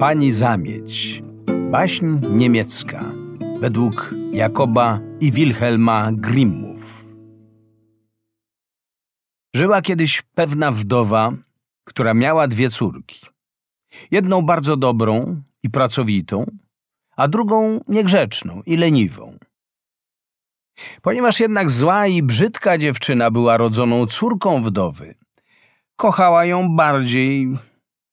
Pani Zamieć. Baśń niemiecka. Według Jakoba i Wilhelma Grimmów. Żyła kiedyś pewna wdowa, która miała dwie córki. Jedną bardzo dobrą i pracowitą, a drugą niegrzeczną i leniwą. Ponieważ jednak zła i brzydka dziewczyna była rodzoną córką wdowy, kochała ją bardziej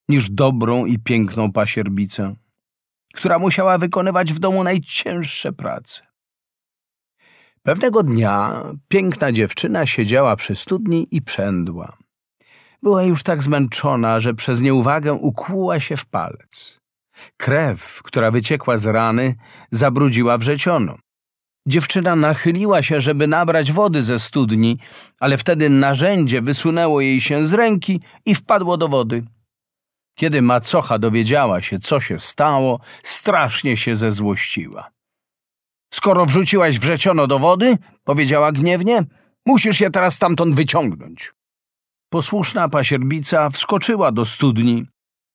niż dobrą i piękną pasierbicę, która musiała wykonywać w domu najcięższe prace. Pewnego dnia piękna dziewczyna siedziała przy studni i przędła. Była już tak zmęczona, że przez nieuwagę ukłuła się w palec. Krew, która wyciekła z rany, zabrudziła wrzeciono. Dziewczyna nachyliła się, żeby nabrać wody ze studni, ale wtedy narzędzie wysunęło jej się z ręki i wpadło do wody. Kiedy macocha dowiedziała się, co się stało, strasznie się zezłościła. Skoro wrzuciłaś wrzeciono do wody, powiedziała gniewnie, musisz je teraz stamtąd wyciągnąć. Posłuszna pasierbica wskoczyła do studni,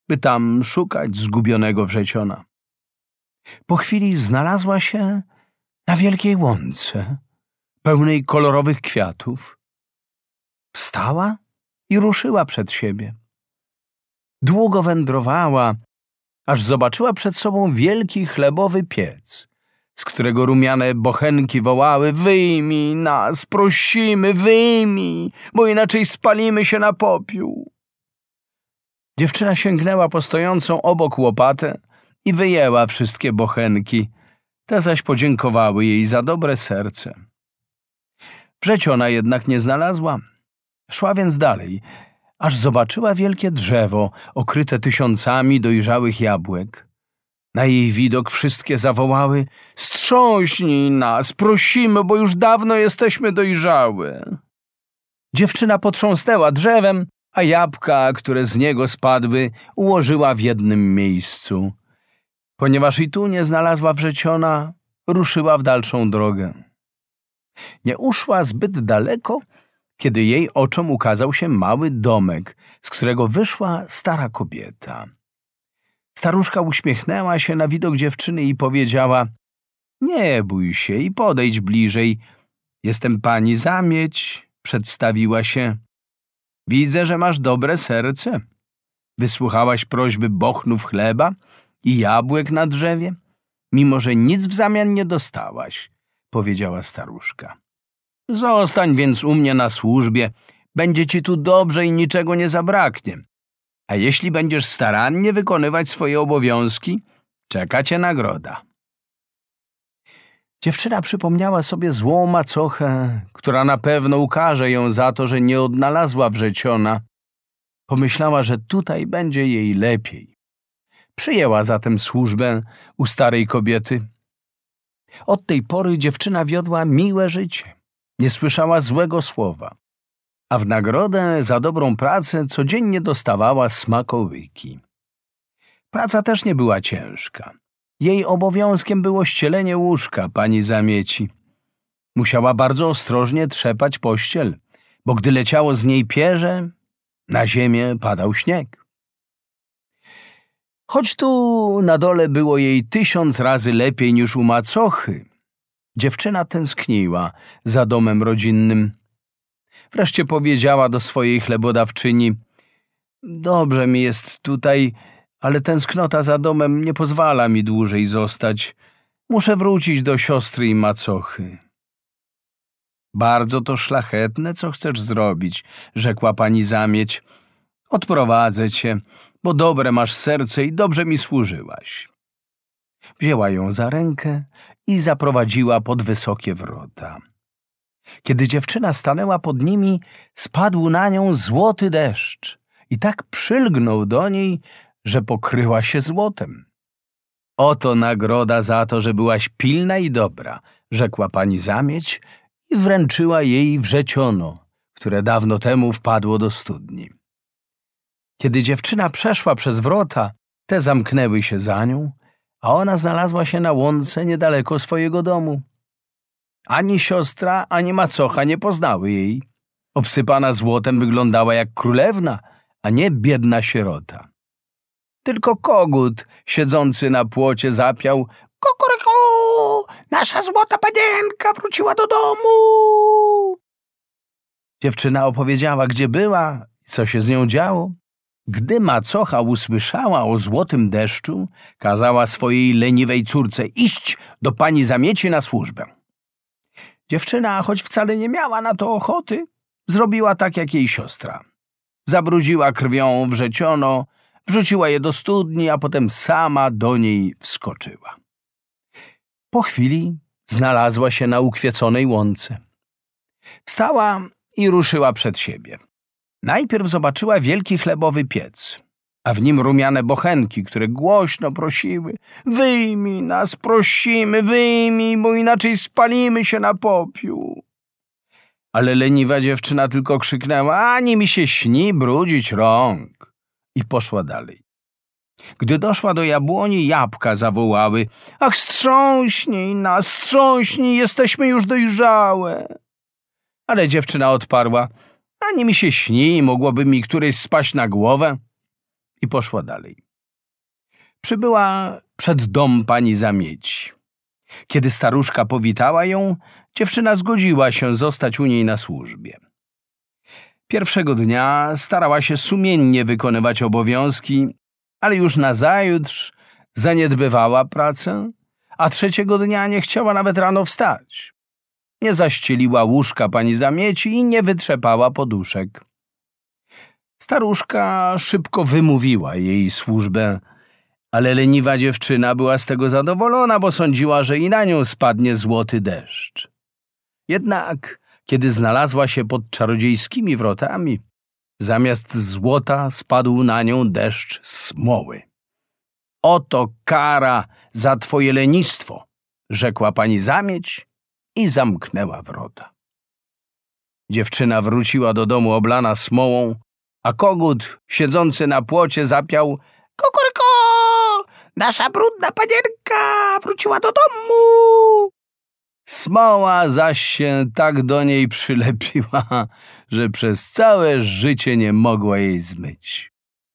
by tam szukać zgubionego wrzeciona. Po chwili znalazła się na wielkiej łące, pełnej kolorowych kwiatów. Wstała i ruszyła przed siebie. Długo wędrowała, aż zobaczyła przed sobą wielki chlebowy piec, z którego rumiane bochenki wołały wyjmij nas, prosimy, wyjmij, bo inaczej spalimy się na popiół. Dziewczyna sięgnęła po stojącą obok łopatę i wyjęła wszystkie bochenki, te zaś podziękowały jej za dobre serce. Wrzeciona jednak nie znalazła. Szła więc dalej, aż zobaczyła wielkie drzewo okryte tysiącami dojrzałych jabłek. Na jej widok wszystkie zawołały: Strząśnij nas, prosimy, bo już dawno jesteśmy dojrzałe. Dziewczyna potrząsnęła drzewem, a jabłka, które z niego spadły, ułożyła w jednym miejscu. Ponieważ i tu nie znalazła wrzeciona, ruszyła w dalszą drogę. Nie uszła zbyt daleko, kiedy jej oczom ukazał się mały domek, z którego wyszła stara kobieta. Staruszka uśmiechnęła się na widok dziewczyny i powiedziała: Nie bój się i podejdź bliżej. Jestem pani zamieć, przedstawiła się. Widzę, że masz dobre serce. Wysłuchałaś prośby bochnów chleba i jabłek na drzewie, mimo że nic w zamian nie dostałaś, powiedziała staruszka. Zostań więc u mnie na służbie, będzie ci tu dobrze i niczego nie zabraknie. A jeśli będziesz starannie wykonywać swoje obowiązki, czeka cię nagroda. Dziewczyna przypomniała sobie złą macochę, która na pewno ukaże ją za to, że nie odnalazła wrzeciona. Pomyślała, że tutaj będzie jej lepiej. Przyjęła zatem służbę u starej kobiety. Od tej pory dziewczyna wiodła miłe życie. Nie słyszała złego słowa, a w nagrodę za dobrą pracę codziennie dostawała smakołyki. Praca też nie była ciężka. Jej obowiązkiem było ścielenie łóżka pani zamieci. Musiała bardzo ostrożnie trzepać pościel, bo gdy leciało z niej pierze, na ziemię padał śnieg. Choć tu na dole było jej tysiąc razy lepiej niż u macochy, dziewczyna tęskniła za domem rodzinnym. Wreszcie powiedziała do swojej chlebodawczyni: Dobrze mi jest tutaj, ale tęsknota za domem nie pozwala mi dłużej zostać. Muszę wrócić do siostry i macochy. Bardzo to szlachetne, co chcesz zrobić, rzekła pani zamieć. Odprowadzę cię, bo dobre masz serce i dobrze mi służyłaś. Wzięła ją za rękę i zaprowadziła pod wysokie wrota. Kiedy dziewczyna stanęła pod nimi, spadł na nią złoty deszcz i tak przylgnął do niej, że pokryła się złotem. Oto nagroda za to, że byłaś pilna i dobra, rzekła pani zamieć i wręczyła jej wrzeciono, które dawno temu wpadło do studni. Kiedy dziewczyna przeszła przez wrota, te zamknęły się za nią, a ona znalazła się na łące niedaleko swojego domu. Ani siostra, ani macocha nie poznały jej. Obsypana złotem wyglądała jak królewna, a nie biedna sierota. Tylko kogut siedzący na płocie zapiał Kukuryku! Nasza złota panienka wróciła do domu! Dziewczyna opowiedziała, gdzie była i co się z nią działo. Gdy macocha usłyszała o złotym deszczu, kazała swojej leniwej córce iść do pani zamieci na służbę. Dziewczyna, choć wcale nie miała na to ochoty, zrobiła tak jak jej siostra. Zabrudziła krwią wrzeciono, wrzuciła je do studni, a potem sama do niej wskoczyła. Po chwili znalazła się na ukwieconej łące. Wstała i ruszyła przed siebie. Najpierw zobaczyła wielki chlebowy piec, a w nim rumiane bochenki, które głośno prosiły Wyjmij nas, prosimy, wyjmij, bo inaczej spalimy się na popiół. Ale leniwa dziewczyna tylko krzyknęła Ani mi się śni brudzić rąk i poszła dalej. Gdy doszła do jabłoni, jabłka zawołały Ach, strząśnij nas, strząśnij, jesteśmy już dojrzałe. Ale dziewczyna odparła ani mi się śni, mogłoby mi któryś spaść na głowę. I poszła dalej. Przybyła przed dom pani zamieci. Kiedy staruszka powitała ją, dziewczyna zgodziła się zostać u niej na służbie. Pierwszego dnia starała się sumiennie wykonywać obowiązki, ale już nazajutrz zaniedbywała pracę, a trzeciego dnia nie chciała nawet rano wstać. Nie zaścieliła łóżka pani zamieci i nie wytrzepała poduszek. Staruszka szybko wymówiła jej służbę, ale leniwa dziewczyna była z tego zadowolona, bo sądziła, że i na nią spadnie złoty deszcz. Jednak, kiedy znalazła się pod czarodziejskimi wrotami, zamiast złota spadł na nią deszcz smoły. Oto kara za twoje lenistwo, rzekła pani zamieć i zamknęła wrota. Dziewczyna wróciła do domu oblana smołą, a kogut siedzący na płocie zapiał Kukuryko! Nasza brudna panienka wróciła do domu! Smoła zaś się tak do niej przylepiła, że przez całe życie nie mogła jej zmyć.